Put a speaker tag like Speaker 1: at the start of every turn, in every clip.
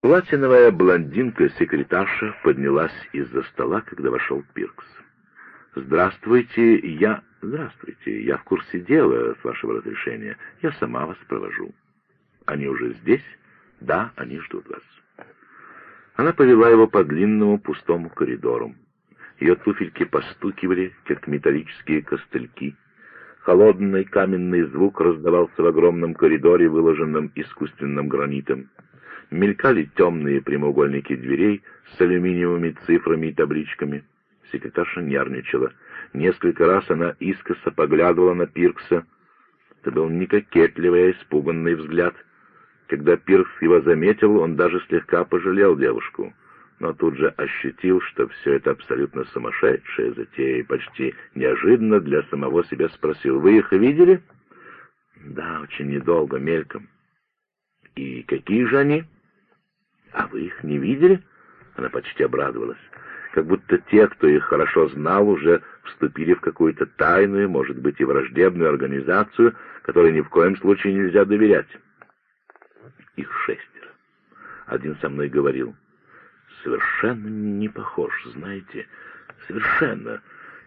Speaker 1: Платиновая блондинка-секретарша поднялась из-за стола, когда вошел Пиркс. «Здравствуйте, я...» «Здравствуйте, я в курсе дела, с вашего разрешения. Я сама вас провожу». «Они уже здесь?» «Да, они ждут вас». Она повела его по длинному пустому коридору. Ее туфельки постукивали, как металлические костыльки. Холодный каменный звук раздавался в огромном коридоре, выложенном искусственным гранитом. Мелькали темные прямоугольники дверей с алюминиевыми цифрами и табличками. Секретарша нервничала. Несколько раз она искоса поглядывала на Пиркса. Это был не кокетливый, а испуганный взгляд. Когда Пиркс его заметил, он даже слегка пожалел девушку но тут же ощутил, что все это абсолютно сумасшедшая затея, и почти неожиданно для самого себя спросил, «Вы их видели?» «Да, очень недолго, мельком». «И какие же они?» «А вы их не видели?» Она почти обрадовалась. Как будто те, кто их хорошо знал, уже вступили в какую-то тайную, может быть, и враждебную организацию, которой ни в коем случае нельзя доверять. Их шестеро. Один со мной говорил — совершенно не похож, знаете, совершенно.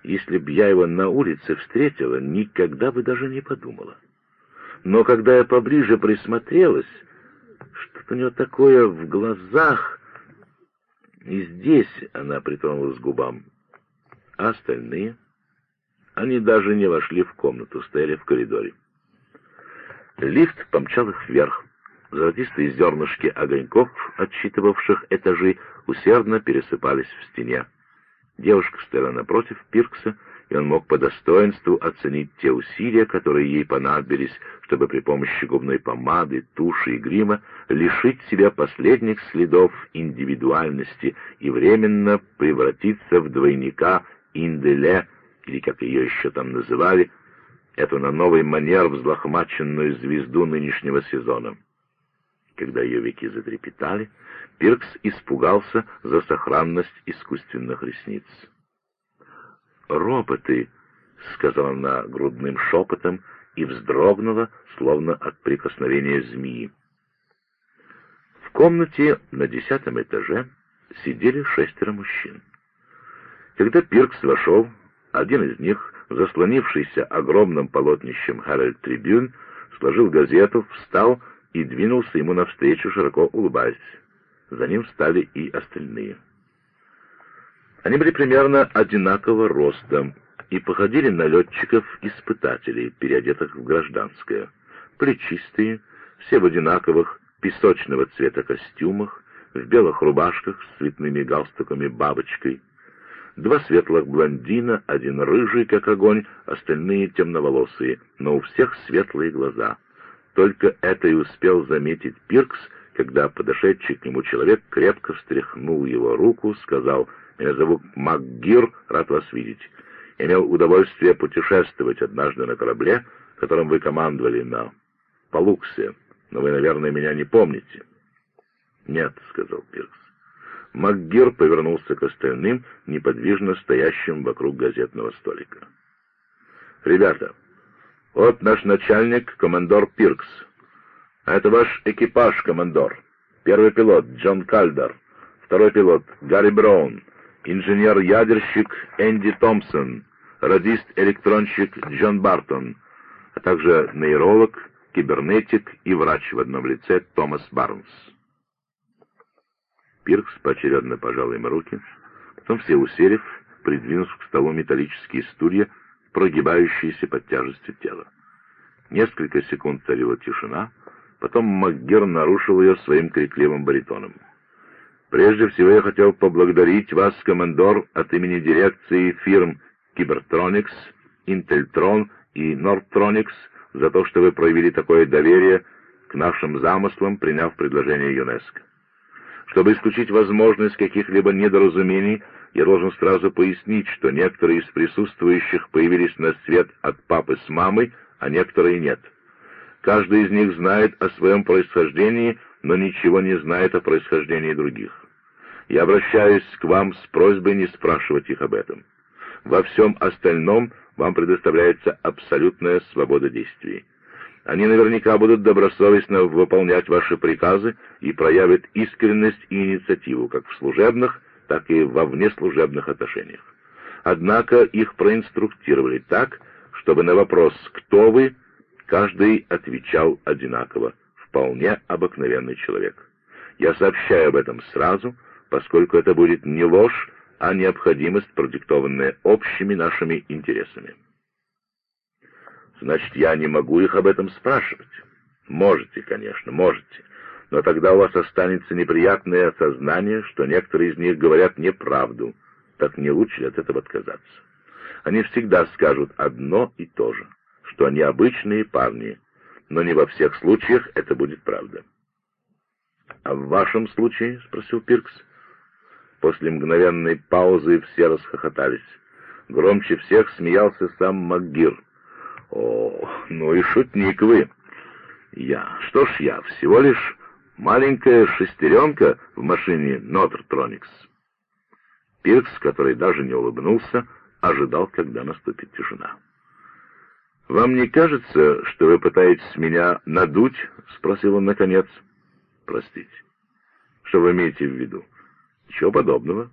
Speaker 1: Если б я его на улице встретила, никогда бы даже не подумала. Но когда я поближе присмотрелась, что-то у него такое в глазах, и здесь она притронулась к губам. А остальные? Они даже не вошли в комнату, стояли в коридоре. Лифт помчал их вверх. Золотистые зернышки огоньков, отсчитывавших этажи, усердно пересыпались в стене. Девушка стояла напротив Пиркса, и он мог по достоинству оценить те усилия, которые ей понадобились, чтобы при помощи губной помады, туши и грима лишить себя последних следов индивидуальности и временно превратиться в двойника Инделе, или как ее еще там называли, эту на новый манер взлохмаченную звезду нынешнего сезона. Когда ее веки затрепетали, Пиркс испугался за сохранность искусственных ресниц. «Роботы!» — сказала она грудным шепотом и вздрогнула, словно от прикосновения змеи. В комнате на десятом этаже сидели шестеро мужчин. Когда Пиркс вошел, один из них, заслонившийся огромным полотнищем Herald Трибюн, сложил газету, встал и двинулся ему навстречу, широко улыбаясь. За ним встали и остальные. Они были примерно одинакового роста и походили на летчиков-испытателей, переодетых в гражданское. Плечистые, все в одинаковых песочного цвета костюмах, в белых рубашках с цветными галстуками-бабочкой. Два светлых блондина, один рыжий, как огонь, остальные темноволосые, но у всех светлые глаза — только это и успел заметить Пиркс, когда подошедший к нему человек крепко встряхнул его руку, сказал «Меня зовут МакГир, рад вас видеть. Имел удовольствие путешествовать однажды на корабле, которым вы командовали на Палуксе, но вы, наверное, меня не помните». «Нет», — сказал Пиркс. МакГир повернулся к остальным, неподвижно стоящим вокруг газетного столика. «Ребята, вот наш начальник, командор Пиркс. А это ваш экипаж, командор. Первый пилот Джон Кальдер, второй пилот Гарри Браун, инженер-ядерщик Энди Томпсон, радист-электронщик Джон Бартон, а также нейролог, кибернетик и врач в одном лице Томас Барнс. Пиркс поочередно пожал им руки, потом все уселись, придвинув к столу металлические стулья, прогибающиеся под тяжестью тела. Несколько секунд царила тишина, потом МакГер нарушил ее своим крикливым баритоном. «Прежде всего я хотел поблагодарить вас, командор, от имени дирекции фирм Кибертроникс, Интельтрон и Нордтроникс за то, что вы проявили такое доверие к нашим замыслам, приняв предложение ЮНЕСКО. Чтобы исключить возможность каких-либо недоразумений, я должен сразу пояснить, что некоторые из присутствующих появились на свет от папы с мамой, а некоторые нет. Каждый из них знает о своем происхождении, но ничего не знает о происхождении других. Я обращаюсь к вам с просьбой не спрашивать их об этом. Во всем остальном вам предоставляется абсолютная свобода действий. Они наверняка будут добросовестно выполнять ваши приказы и проявят искренность и инициативу как в служебных, так и во внеслужебных отношениях. Однако их проинструктировали так, чтобы на вопрос «Кто вы?» Каждый отвечал одинаково «Вполне обыкновенный человек». Я сообщаю об этом сразу, поскольку это будет не ложь, а необходимость, продиктованная общими нашими интересами. Значит, я не могу их об этом спрашивать. Можете, конечно, можете. Но тогда у вас останется неприятное осознание, что некоторые из них говорят неправду. Так не лучше ли от этого отказаться? Они всегда скажут одно и то же, что они обычные парни, но не во всех случаях это будет правда. «А в вашем случае?» — спросил Пиркс. После мгновенной паузы все расхохотались. Громче всех смеялся сам МакГир. «О, ну и шутник вы!» «Я? Что ж я? Всего лишь маленькая шестеренка в машине Нотр-Троникс». Пиркс, который даже не улыбнулся, ожидал, когда наступит тишина. «Вам не кажется, что вы пытаетесь меня надуть?» — спросил он наконец. «Простите. Что вы имеете в виду?» «Ничего подобного.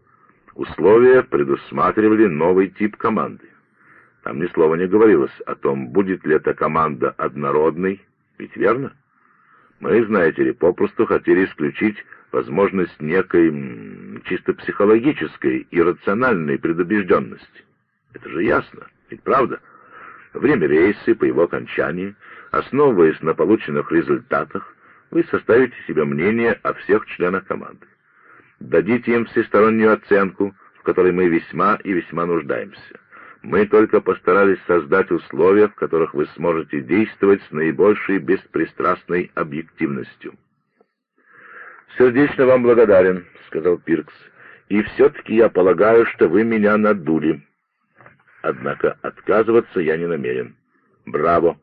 Speaker 1: Условия предусматривали новый тип команды. Там ни слова не говорилось о том, будет ли эта команда однородной, ведь верно? Мы, знаете ли, попросту хотели исключить возможность некой чисто психологической и рациональной предубежденности. Это же ясно, ведь правда? Время рейса по его окончании, основываясь на полученных результатах, вы составите себе мнение о всех членах команды. Дадите им всестороннюю оценку, в которой мы весьма и весьма нуждаемся. Мы только постарались создать условия, в которых вы сможете действовать с наибольшей беспристрастной объективностью. «Сердечно вам благодарен», — сказал Пиркс. «И все-таки я полагаю, что вы меня надули. Однако отказываться я не намерен. Браво!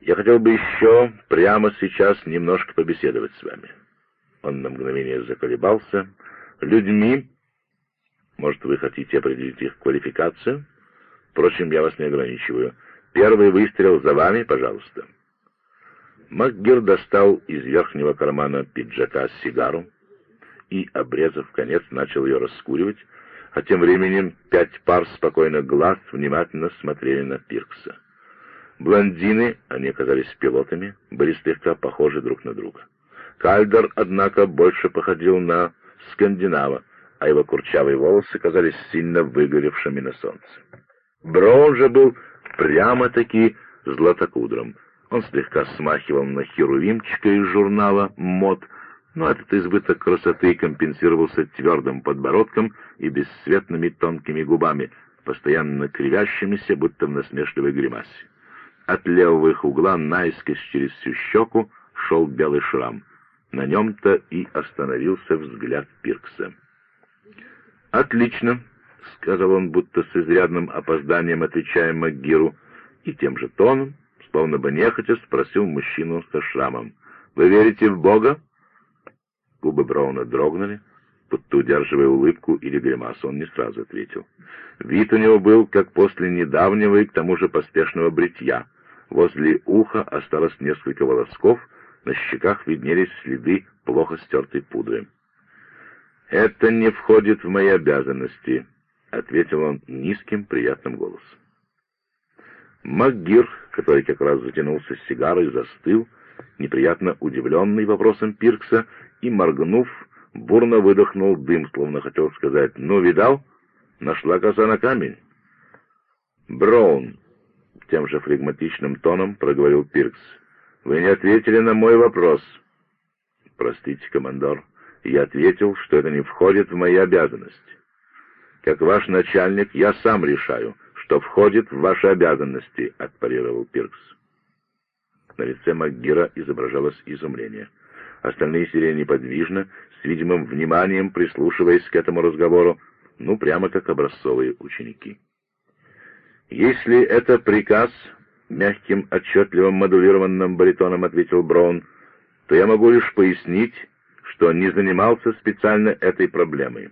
Speaker 1: Я хотел бы еще прямо сейчас немножко побеседовать с вами». Он на мгновение заколебался. «Людьми? Может, вы хотите определить их квалификацию?» Впрочем, я вас не ограничиваю. Первый выстрел за вами, пожалуйста». МакГир достал из верхнего кармана пиджака сигару и, обрезав конец, начал ее раскуривать, а тем временем пять пар спокойных глаз внимательно смотрели на Пиркса. Блондины, они оказались пилотами, были слегка похожи друг на друга. Кальдер, однако, больше походил на скандинава, а его курчавые волосы казались сильно выгоревшими на солнце. Браун же был прямо-таки златокудром. Он слегка смахивал на херувимчика из журнала «Мод», но этот избыток красоты компенсировался твердым подбородком и бесцветными тонкими губами, постоянно кривящимися, будто в насмешливой гримасе. От левого их угла наискось через всю щеку шел белый шрам. На нем-то и остановился взгляд Пиркса. «Отлично», — сказал он, будто с изрядным опозданием отвечая Магиру, и тем же тоном, словно бы нехотя, спросил мужчину со шрамом. «Вы верите в Бога?» Губы Брауна дрогнули, будто удерживая улыбку или гримасу, он не сразу ответил. Вид у него был, как после недавнего и к тому же поспешного бритья. Возле уха осталось несколько волосков, на щеках виднелись следы плохо стертой пудры. «Это не входит в мои обязанности», — ответил он низким приятным голосом. МакГир, который как раз затянулся с сигарой, застыл, неприятно удивленный вопросом Пиркса, и, моргнув, бурно выдохнул дым, словно хотел сказать «Ну, видал? Нашла коза на камень». «Браун», — тем же флегматичным тоном проговорил Пиркс, — «вы не ответили на мой вопрос». «Простите, командор, я ответил, что это не входит в мои обязанности. Как ваш начальник, я сам решаю, что входит в ваши обязанности», — отпарировал Пиркс. На лице Макгира изображалось изумление. Остальные сидели неподвижно, с видимым вниманием прислушиваясь к этому разговору, ну, прямо как образцовые ученики. «Если это приказ», — мягким, отчетливым, модулированным баритоном ответил Браун, — «то я могу лишь пояснить, что не занимался специально этой проблемой.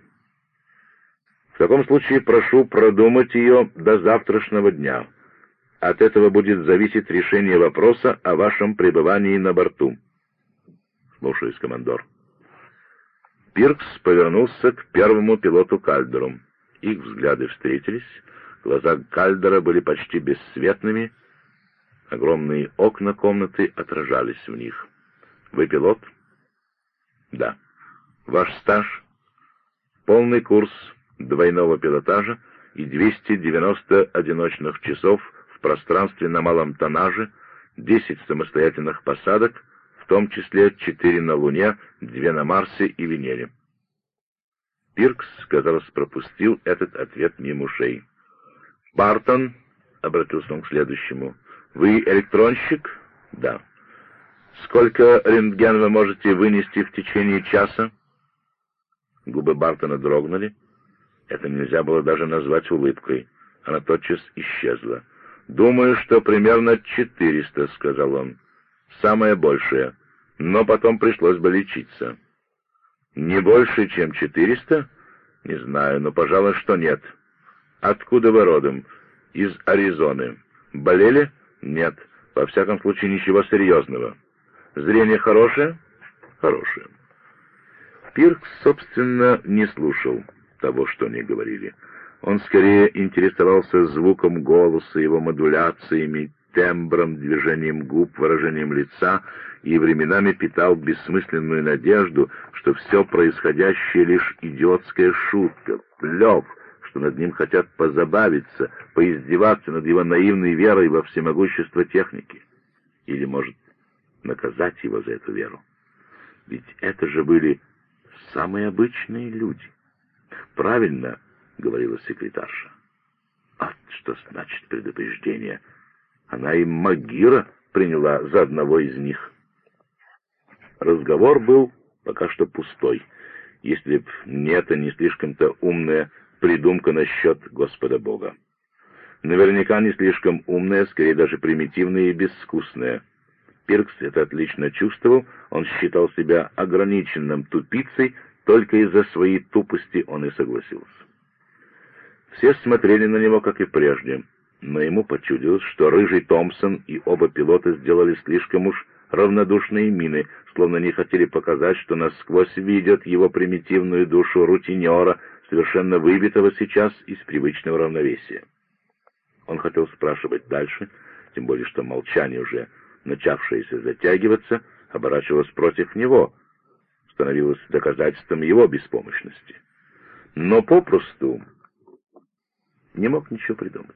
Speaker 1: В таком случае прошу продумать ее до завтрашнего дня. От этого будет зависеть решение вопроса о вашем пребывании на борту. Слушаюсь, командор. Пиркс повернулся к первому пилоту Кальдеру. Их взгляды встретились. Глаза Кальдера были почти бесцветными. Огромные окна комнаты отражались в них. «Вы пилот?» «Да». «Ваш стаж?» «Полный курс двойного пилотажа и 290 одиночных часов в пространстве на малом тоннаже, 10 самостоятельных посадок, в том числе 4 на Луне, 2 на Марсе и Венере». Пиркс, казалось, пропустил этот ответ мимо ушей. «Бартон», — обратился он к следующему, — «вы электронщик?» «Да». «Сколько рентген вы можете вынести в течение часа?» Губы Бартона дрогнули. Это нельзя было даже назвать улыбкой. Она тотчас исчезла. «Думаю, что примерно четыреста», — сказал он. «Самое большее. Но потом пришлось бы лечиться». «Не больше, чем четыреста?» «Не знаю, но, пожалуй, что нет». «Откуда вы родом?» «Из Аризоны». «Болели?» «Нет. Во всяком случае, ничего серьезного». «Зрение хорошее?» «Хорошее». Пиркс, собственно, не слушал того, что они говорили. Он скорее интересовался звуком голоса, его модуляциями, тембром, движением губ, выражением лица и временами питал бессмысленную надежду, что все происходящее лишь идиотская шутка, плев, что над ним хотят позабавиться, поиздеваться над его наивной верой во всемогущество техники. Или, может, наказать его за эту веру. Ведь это же были самые обычные люди. Правильно, — говорила секретарша. А что значит предупреждение? Она и Магира приняла за одного из них. Разговор был пока что пустой, если б не это не слишком-то умная придумка насчет Господа Бога. Наверняка не слишком умная, скорее даже примитивная и безвкусная. Пиркс это отлично чувствовал, он считал себя ограниченным тупицей, только из-за своей тупости он и согласился. Все смотрели на него, как и прежде, но ему почудилось, что Рыжий Томпсон и оба пилота сделали слишком уж равнодушные мины, словно не хотели показать, что насквозь видят его примитивную душу рутинера, совершенно выбитого сейчас из привычного равновесия. Он хотел спрашивать дальше, тем более что молчание уже начавшееся затягиваться, оборачивалось против него, становилось доказательством его беспомощности. Но попросту не мог ничего придумать.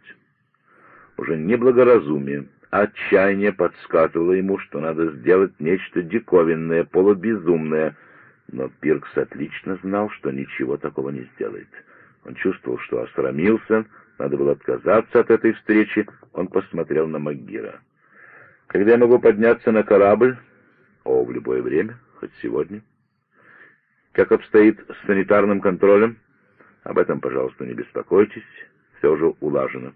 Speaker 1: Уже не благоразумие, а отчаяние подсказывало ему, что надо сделать нечто диковинное, полубезумное, но Пиркс отлично знал, что ничего такого не сделает. Он чувствовал, что осрамился, надо было отказаться от этой встречи, он посмотрел на Магира. Когда я могу подняться на корабль? О, в любое время, хоть сегодня. Как обстоит с санитарным контролем? Об этом, пожалуйста, не беспокойтесь, все уже улажено.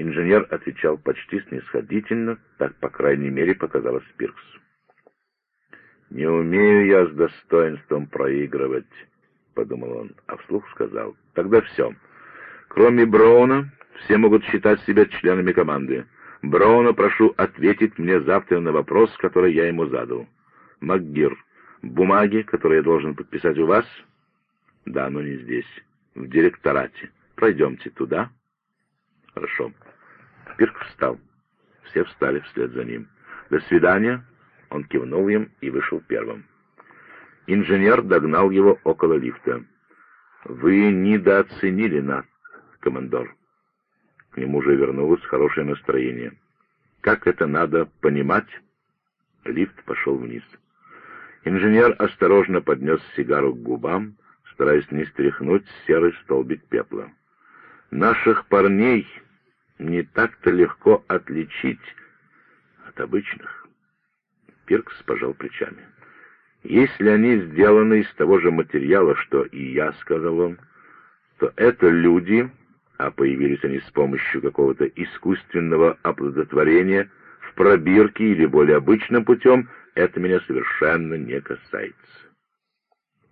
Speaker 1: Инженер отвечал почти снисходительно, так, по крайней мере, показалось Пиркс. «Не умею я с достоинством проигрывать», — подумал он, а вслух сказал. «Тогда все. Кроме Броуна, все могут считать себя членами команды. Брауна прошу ответить мне завтра на вопрос, который я ему задал. МакГир, бумаги, которые я должен подписать у вас? Да, но не здесь, в директорате. Пройдемте туда. Хорошо. Пирк встал. Все встали вслед за ним. До свидания. Он кивнул им и вышел первым. Инженер догнал его около лифта. «Вы недооценили нас, командор». К нему уже вернулось хорошее настроение. Как это надо понимать? Лифт пошел вниз. Инженер осторожно поднес сигару к губам, стараясь не стряхнуть серый столбик пепла. Наших парней не так-то легко отличить от обычных. Пиркс пожал плечами. Если они сделаны из того же материала, что и я, — сказал он, — то это люди, а появились они с помощью какого-то искусственного оплодотворения в пробирке или более обычным путем, это меня совершенно не касается.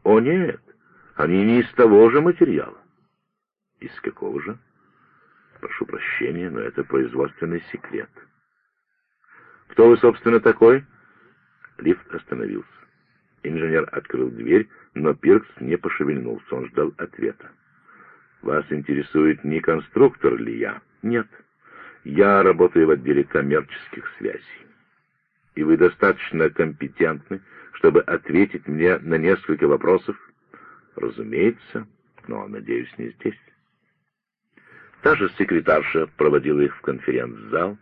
Speaker 1: О нет, они не из того же материала. Из какого же? Прошу прощения, но это производственный секрет. Кто вы, собственно, такой? Лифт остановился. Инженер открыл дверь, но Пиркс не пошевельнулся, он ждал ответа. «Вас интересует, не конструктор ли я?» «Нет. Я работаю в отделе коммерческих связей. И вы достаточно компетентны, чтобы ответить мне на несколько вопросов?» «Разумеется, но, надеюсь, не здесь». Та же секретарша проводила их в конференц-зал.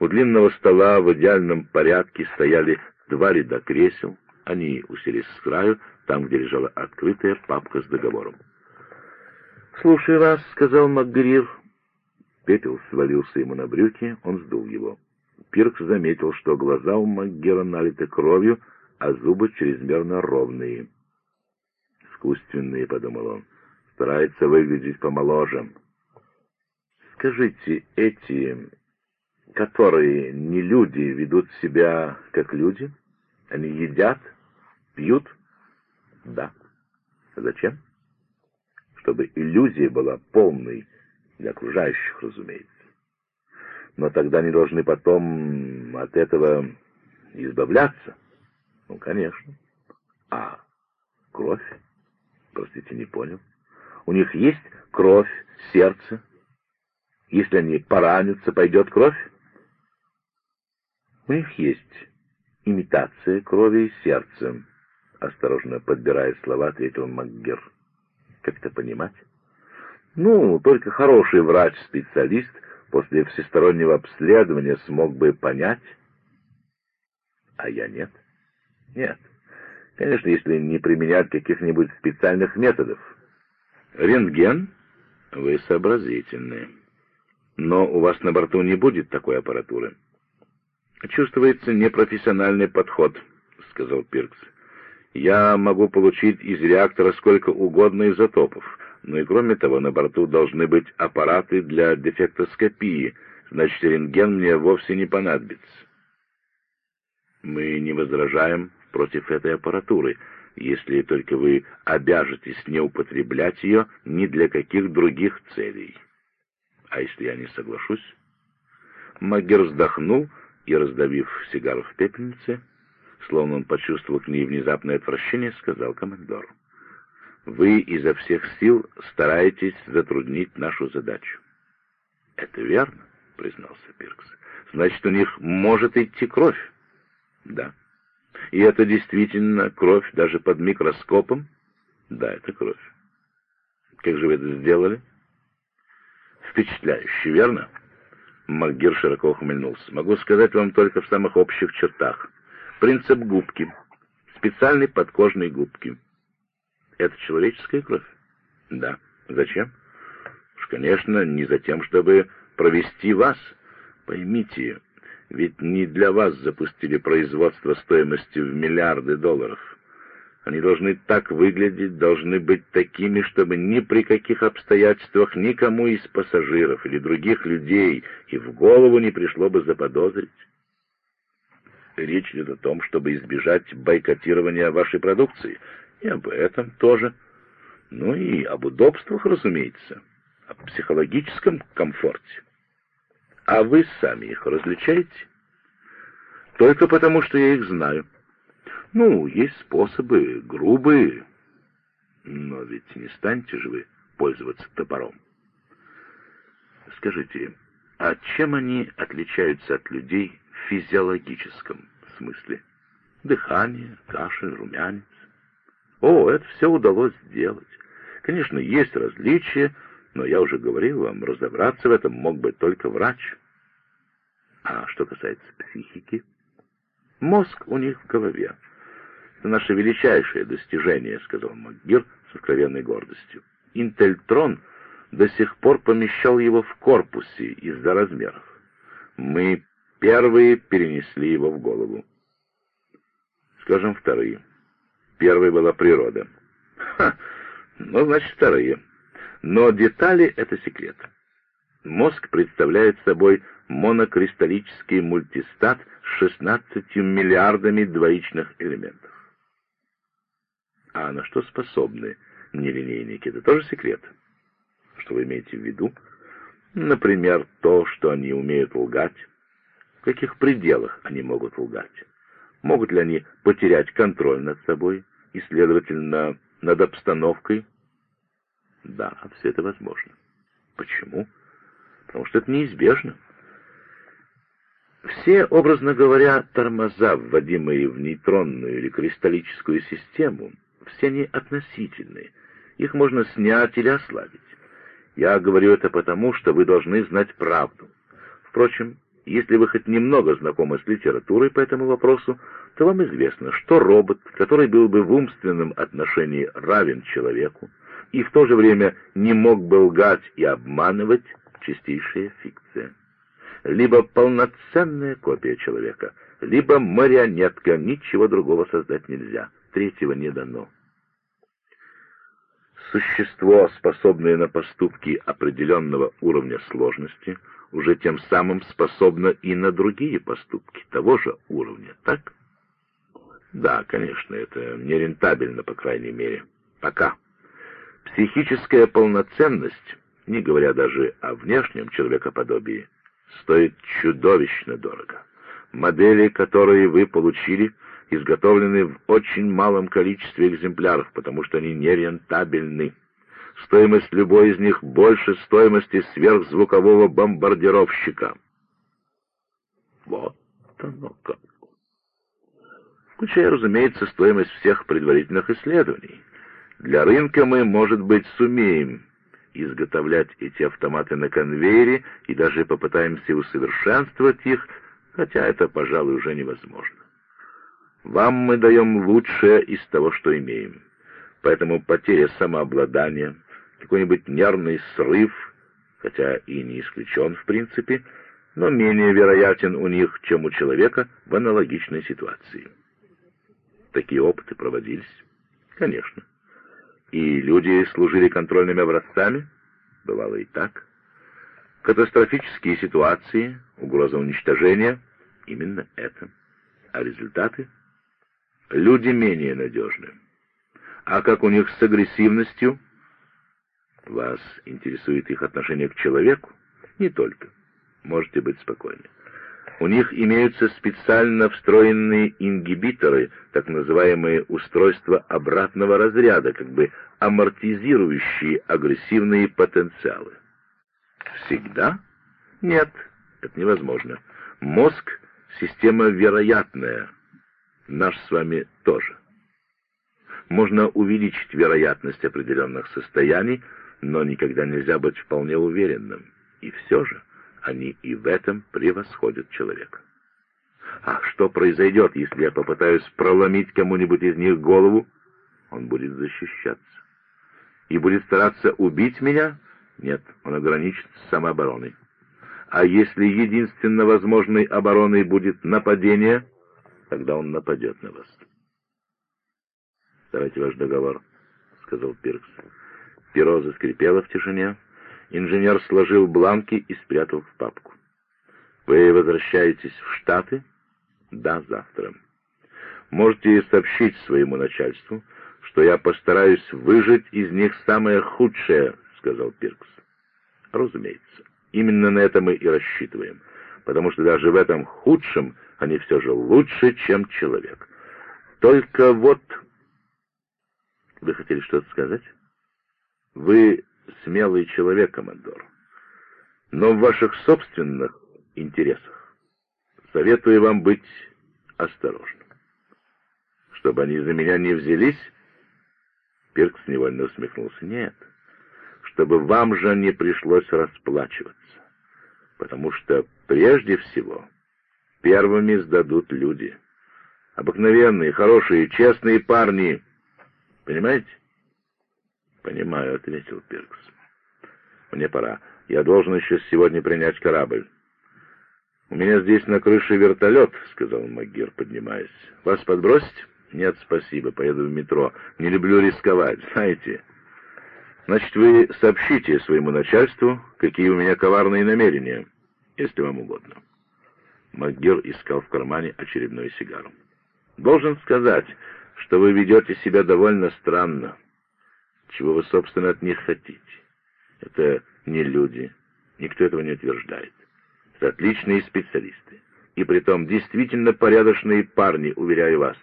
Speaker 1: У длинного стола в идеальном порядке стояли два ряда кресел. Они уселись с краю, там, где лежала открытая папка с договором. «Слушай вас», — сказал МакГрир. Пепел свалился ему на брюки, он сдул его. Пиркс заметил, что глаза у МакГира налиты кровью, а зубы чрезмерно ровные. «Искусственные», — подумал он, — «старается выглядеть помоложе». Скажите, эти, которые не люди, ведут себя как люди? Они едят, пьют? Да. Зачем? Чтобы иллюзия была полной для окружающих, разумеется. Но тогда они должны потом от этого избавляться. Ну, конечно. А кровь? Простите, не понял. У них есть кровь, сердце, если они поранятся, пойдет кровь? У них есть имитация крови и сердца, осторожно подбирая слова, ответил МакГер. Как это понимать? Ну, только хороший врач-специалист после всестороннего обследования смог бы понять. А я нет? Нет. Конечно, если не применять каких-нибудь специальных методов. Рентген? Вы сообразительны но у вас на борту не будет такой аппаратуры. Чувствуется непрофессиональный подход, сказал Пиркс. Я могу получить из реактора сколько угодно изотопов, но и кроме того на борту должны быть аппараты для дефектоскопии, значит рентген мне вовсе не понадобится. Мы не возражаем против этой аппаратуры, если только вы обяжетесь не употреблять ее ни для каких других целей. А если я не соглашусь? Магер вздохнул и, раздавив сигару в пепельнице, словно он почувствовал к ней внезапное отвращение, сказал командору. «Вы изо всех сил стараетесь затруднить нашу задачу». «Это верно», — признался Пиркс. «Значит, у них может идти кровь?» «Да». «И это действительно кровь даже под микроскопом?» «Да, это кровь». «Как же вы это сделали?» Впечатляюще, верно? Макгир широко ухмыльнулся. Могу сказать вам только в самых общих чертах. Принцип губки. Специальной подкожной губки. Это человеческая кровь? Да. Зачем? Уж, конечно, не за тем, чтобы провести вас. Поймите, ведь не для вас запустили производство стоимостью в миллиарды долларов. Они должны так выглядеть, должны быть такими, чтобы ни при каких обстоятельствах никому из пассажиров или других людей и в голову не пришло бы заподозрить. Речь идет о том, чтобы избежать бойкотирования вашей продукции. И об этом тоже. Ну и об удобствах, разумеется. О психологическом комфорте. А вы сами их различаете? Только потому, что я их знаю. Ну, есть способы грубые, но ведь не станете же вы пользоваться топором. Скажите, а чем они отличаются от людей в физиологическом смысле? Дыхание, кашель, румянец. О, это все удалось сделать. Конечно, есть различия, но я уже говорил вам, разобраться в этом мог бы только врач. А что касается психики, мозг у них в голове. «Это наше величайшее достижение», — сказал МакГир с откровенной гордостью. «Интельтрон до сих пор помещал его в корпусе из-за размеров. Мы первые перенесли его в голову. Скажем, вторые. Первой была природа. Ха, ну, значит, вторые. Но детали — это секрет. Мозг представляет собой монокристаллический мультистат с 16 миллиардами двоичных элементов. А на что способны нелинейники? Это тоже секрет. Что вы имеете в виду? Например, то, что они умеют лгать. В каких пределах они могут лгать? Могут ли они потерять контроль над собой и, следовательно, над обстановкой? Да, все это возможно. Почему? Потому что это неизбежно. Все, образно говоря, тормоза, вводимые в нейтронную или кристаллическую систему, все они относительны. Их можно снять или ослабить. Я говорю это потому, что вы должны знать правду. Впрочем, если вы хоть немного знакомы с литературой по этому вопросу, то вам известно, что робот, который был бы в умственном отношении равен человеку, и в то же время не мог бы лгать и обманывать, чистейшая фикция. Либо полноценная копия человека, либо марионетка, ничего другого создать нельзя, третьего не дано. Существо, способное на поступки определенного уровня сложности, уже тем самым способно и на другие поступки того же уровня, так? Да, конечно, это нерентабельно, по крайней мере. Пока. Психическая полноценность, не говоря даже о внешнем человекоподобии, стоит чудовищно дорого. Модели, которые вы получили, изготовлены в очень малом количестве экземпляров, потому что они нерентабельны. Стоимость любой из них больше стоимости сверхзвукового бомбардировщика. Вот оно как. Включая, разумеется, стоимость всех предварительных исследований. Для рынка мы, может быть, сумеем изготовлять эти автоматы на конвейере и даже попытаемся усовершенствовать их, хотя это, пожалуй, уже невозможно. Вам мы даем лучшее из того, что имеем. Поэтому потеря самообладания, какой-нибудь нервный срыв, хотя и не исключен в принципе, но менее вероятен у них, чем у человека в аналогичной ситуации. Такие опыты проводились? Конечно. И люди служили контрольными образцами? Бывало и так. Катастрофические ситуации, угроза уничтожения — именно это. А результаты? Люди менее надежны. А как у них с агрессивностью? Вас интересует их отношение к человеку? Не только. Можете быть спокойны. У них имеются специально встроенные ингибиторы, так называемые устройства обратного разряда, как бы амортизирующие агрессивные потенциалы. Всегда? Нет, это невозможно. Мозг — система вероятная, наш с вами тоже. Можно увеличить вероятность определенных состояний, но никогда нельзя быть вполне уверенным. И все же они и в этом превосходят человека. А что произойдет, если я попытаюсь проломить кому-нибудь из них голову? Он будет защищаться. И будет стараться убить меня? Нет, он ограничится самообороной. А если единственно возможной обороной будет нападение, тогда он нападет на вас. «Давайте ваш договор», — сказал Пиркс. Перо заскрипело в тишине. Инженер сложил бланки и спрятал в папку. «Вы возвращаетесь в Штаты?» «Да, завтра. Можете сообщить своему начальству, что я постараюсь выжать из них самое худшее», — сказал Пиркс. «Разумеется. Именно на это мы и рассчитываем, потому что даже в этом худшем они все же лучше, чем человек. Только вот...» «Вы хотели что-то сказать?» «Вы смелый человек, командор. Но в ваших собственных интересах советую вам быть осторожным. Чтобы они за меня не взялись, Пиркс невольно усмехнулся. Нет, чтобы вам же не пришлось расплачиваться, потому что прежде всего первыми сдадут люди. Обыкновенные, хорошие, честные парни. Понимаете? «Понимаю», — ответил Пиркс. «Мне пора. Я должен еще сегодня принять корабль». «У меня здесь на крыше вертолет», — сказал Магир, поднимаясь. «Вас подбросить?» «Нет, спасибо. Поеду в метро. Не люблю рисковать, знаете». «Значит, вы сообщите своему начальству, какие у меня коварные намерения, если вам угодно». Магир искал в кармане очередную сигару. «Должен сказать, что вы ведете себя довольно странно. Чего вы, собственно, от них хотите? Это не люди, Никто этого не утверждает. Это отличные специалисты. И притом действительно порядочные парни, уверяю вас.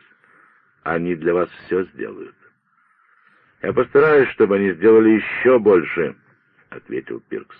Speaker 1: Они для вас все сделают. Я постараюсь, чтобы они сделали еще больше, — ответил Пиркс.